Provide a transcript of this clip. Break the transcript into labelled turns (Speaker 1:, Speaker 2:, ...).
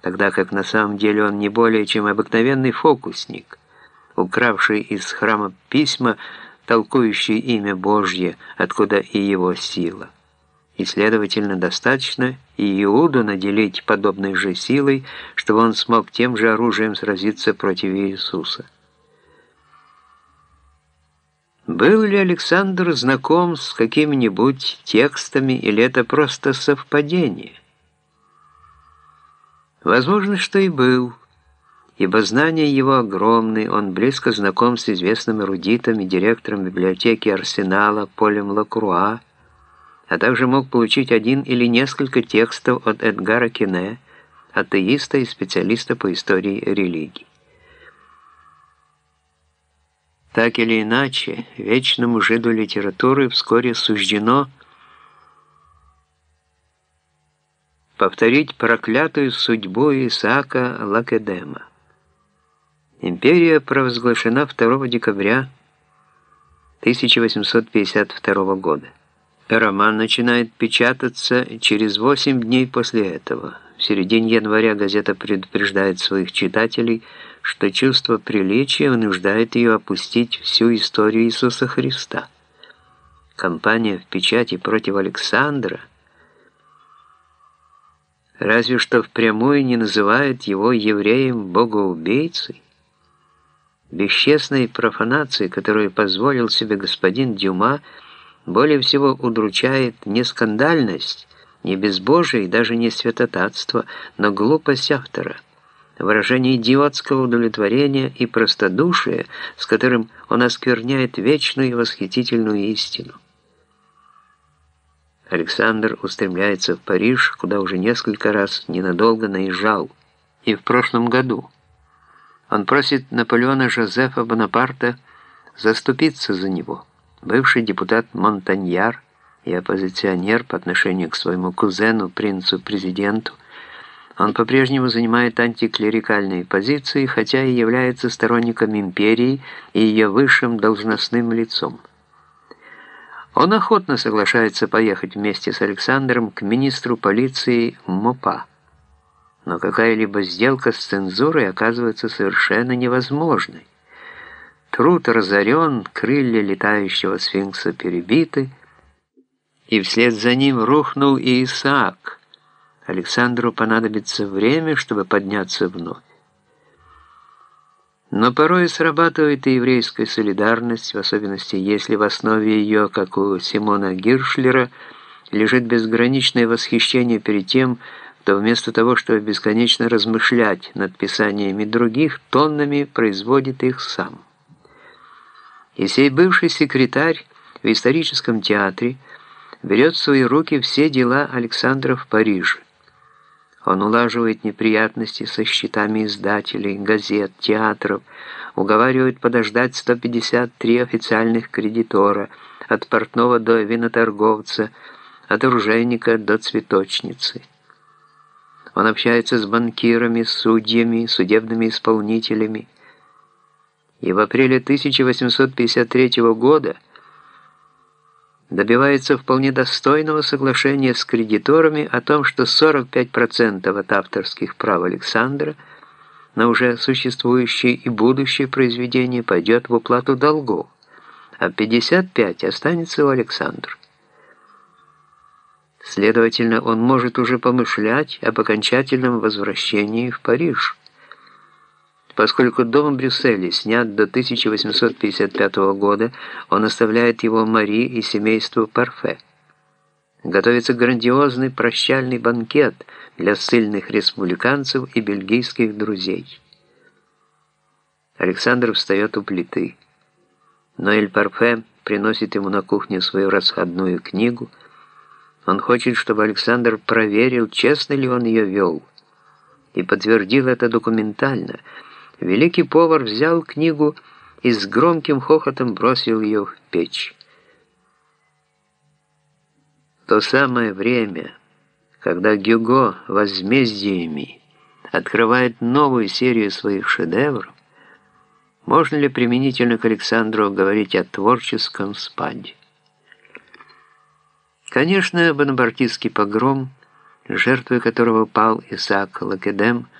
Speaker 1: тогда как на самом деле он не более чем обыкновенный фокусник, укравший из храма письма, толкующие имя Божье, откуда и его сила. И, следовательно, достаточно и Иуду наделить подобной же силой, чтобы он смог тем же оружием сразиться против Иисуса. Был ли Александр знаком с какими-нибудь текстами, или это просто совпадение? Возможно, что и был, ибо знания его огромны, он близко знаком с известным эрудитом и директором библиотеки Арсенала Полем Лакруа, а также мог получить один или несколько текстов от Эдгара Кене, атеиста и специалиста по истории религии. Так или иначе, вечному жиду литературы вскоре суждено повторить проклятую судьбу Исаака Лакедема. Империя провозглашена 2 декабря 1852 года. Роман начинает печататься через 8 дней после этого. В середине января газета предупреждает своих читателей, что чувство приличия вынуждает ее опустить всю историю Иисуса Христа. Кампания в печати против Александра разве что впрямую не называет его евреем-богоубийцей. Бесчестной профанации, которую позволил себе господин Дюма, более всего удручает не скандальность, не безбожие и даже не святотатство, но глупость автора, выражение идиотского удовлетворения и простодушия, с которым он оскверняет вечную и восхитительную истину. Александр устремляется в Париж, куда уже несколько раз ненадолго наезжал, и в прошлом году. Он просит Наполеона Жозефа Бонапарта заступиться за него – Бывший депутат Монтаньяр и оппозиционер по отношению к своему кузену, принцу-президенту, он по-прежнему занимает антиклерикальные позиции, хотя и является сторонником империи и ее высшим должностным лицом. Он охотно соглашается поехать вместе с Александром к министру полиции МОПА. Но какая-либо сделка с цензурой оказывается совершенно невозможной. Труд разорен, крылья летающего сфинкса перебиты, и вслед за ним рухнул и Исаак. Александру понадобится время, чтобы подняться вновь. Но порой срабатывает и еврейская солидарность, в особенности если в основе ее, как у Симона Гиршлера, лежит безграничное восхищение перед тем, кто вместо того, чтобы бесконечно размышлять над писаниями других, тоннами производит их сам. И сей бывший секретарь в историческом театре берет в свои руки все дела Александра в Париже. Он улаживает неприятности со счетами издателей, газет, театров, уговаривает подождать 153 официальных кредитора, от портного до виноторговца, от оружейника до цветочницы. Он общается с банкирами, судьями, судебными исполнителями, и в апреле 1853 года добивается вполне достойного соглашения с кредиторами о том, что 45% от авторских прав Александра на уже существующие и будущее произведения пойдет в уплату долгов, а 55% останется у Александра. Следовательно, он может уже помышлять об окончательном возвращении в Париж Поскольку дом в Брюсселе снят до 1855 года, он оставляет его Мари и семейству Парфе. Готовится грандиозный прощальный банкет для сильных республиканцев и бельгийских друзей. Александр встает у плиты. Ноэль Парфе приносит ему на кухню свою расходную книгу. Он хочет, чтобы Александр проверил, честно ли он ее вел, и подтвердил это документально – Великий повар взял книгу и с громким хохотом бросил ее в печь. То самое время, когда Гюго возмездиями открывает новую серию своих шедевров, можно ли применительно к Александру говорить о творческом спаде? Конечно, бонапартистский погром – жертвой которого пал Исаак Лакедем –